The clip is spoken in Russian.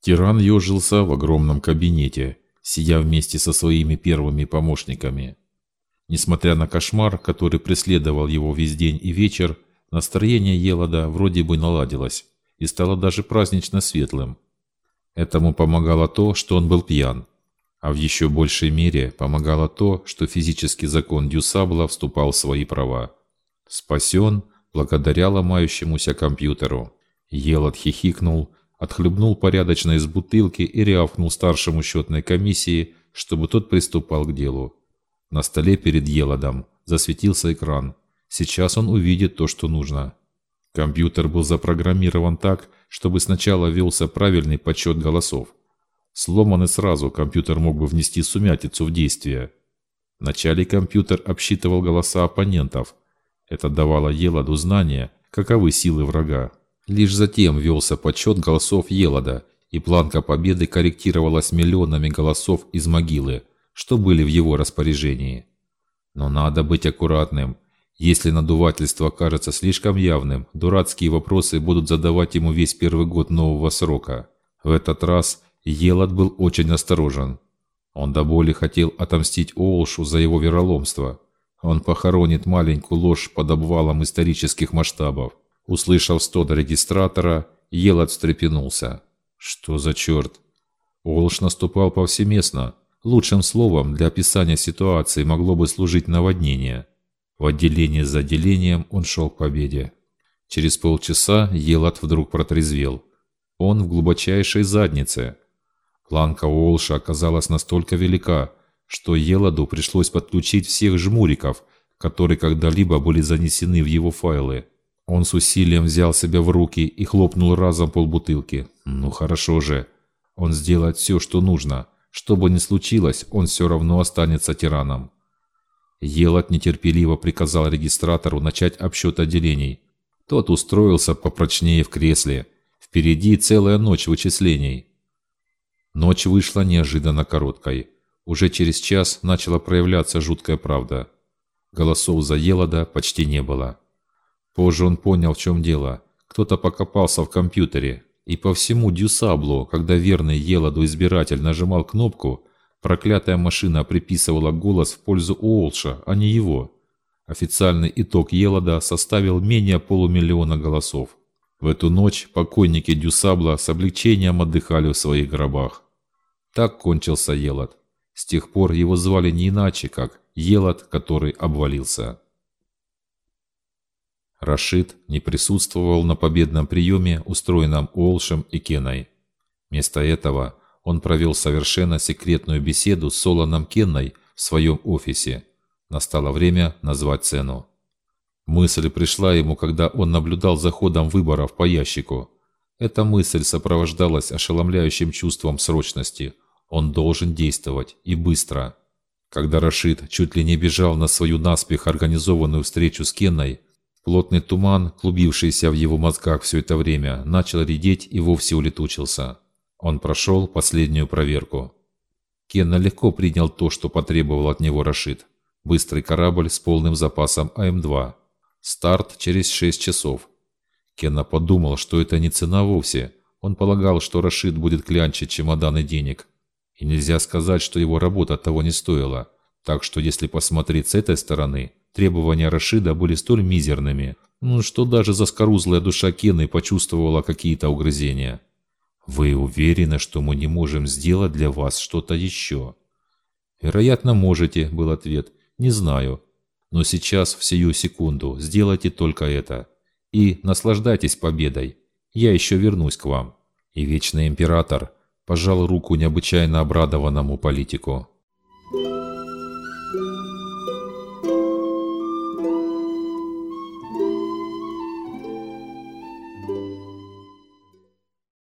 Тиран ежился в огромном кабинете, сидя вместе со своими первыми помощниками. Несмотря на кошмар, который преследовал его весь день и вечер, настроение Елода вроде бы наладилось и стало даже празднично светлым. Этому помогало то, что он был пьян, а в еще большей мере помогало то, что физический закон Дюсабла вступал в свои права. Спасен благодаря ломающемуся компьютеру. Елот хихикнул, отхлебнул порядочно из бутылки и рявкнул старшему счетной комиссии, чтобы тот приступал к делу. На столе перед Елодом засветился экран. Сейчас он увидит то, что нужно. Компьютер был запрограммирован так, чтобы сначала велся правильный подсчет голосов. Сломанный сразу, компьютер мог бы внести сумятицу в действие. Вначале компьютер обсчитывал голоса оппонентов. Это давало Еладу знание, каковы силы врага. Лишь затем велся подсчет голосов Елада, и планка победы корректировалась миллионами голосов из могилы, что были в его распоряжении. Но надо быть аккуратным. Если надувательство кажется слишком явным, дурацкие вопросы будут задавать ему весь первый год нового срока. В этот раз Елад был очень осторожен. Он до боли хотел отомстить Олшу за его вероломство. Он похоронит маленькую ложь под обвалом исторических масштабов. Услышав стон регистратора, Елад встрепенулся. Что за черт? Олш наступал повсеместно. Лучшим словом для описания ситуации могло бы служить наводнение. В отделении за отделением он шел к победе. Через полчаса Елад вдруг протрезвел. Он в глубочайшей заднице. Планка Олша оказалась настолько велика, что Еладу пришлось подключить всех жмуриков, которые когда-либо были занесены в его файлы. Он с усилием взял себя в руки и хлопнул разом полбутылки. Ну хорошо же. Он сделает все, что нужно. Что бы ни случилось, он все равно останется тираном. Елот нетерпеливо приказал регистратору начать обсчет отделений. Тот устроился попрочнее в кресле. Впереди целая ночь вычислений. Ночь вышла неожиданно короткой. Уже через час начала проявляться жуткая правда. Голосов за Елода почти не было. Позже он понял, в чем дело. Кто-то покопался в компьютере, и по всему Дюсаблу, когда верный Еладу избиратель нажимал кнопку, проклятая машина приписывала голос в пользу Уолша, а не его. Официальный итог Елада составил менее полумиллиона голосов. В эту ночь покойники Дюсабла с облегчением отдыхали в своих гробах. Так кончился Елад. С тех пор его звали не иначе, как Елад, который обвалился. Рашид не присутствовал на победном приеме, устроенном Уолшем и Кеной. Вместо этого он провел совершенно секретную беседу с Солоном Кенной в своем офисе. Настало время назвать цену. Мысль пришла ему, когда он наблюдал за ходом выборов по ящику. Эта мысль сопровождалась ошеломляющим чувством срочности. Он должен действовать, и быстро. Когда Рашид чуть ли не бежал на свою наспех организованную встречу с Кенной, Плотный туман, клубившийся в его мозгах все это время, начал редеть и вовсе улетучился. Он прошел последнюю проверку. Кенна легко принял то, что потребовал от него Рашид. Быстрый корабль с полным запасом АМ-2. Старт через 6 часов. Кенна подумал, что это не цена вовсе. Он полагал, что Рашид будет клянчить чемоданы денег. И нельзя сказать, что его работа того не стоила. Так что если посмотреть с этой стороны, Требования Рашида были столь мизерными, ну, что даже заскорузлая душа Кены почувствовала какие-то угрызения. «Вы уверены, что мы не можем сделать для вас что-то еще?» «Вероятно, можете», — был ответ. «Не знаю. Но сейчас, в сию секунду, сделайте только это. И наслаждайтесь победой. Я еще вернусь к вам». И Вечный Император пожал руку необычайно обрадованному политику.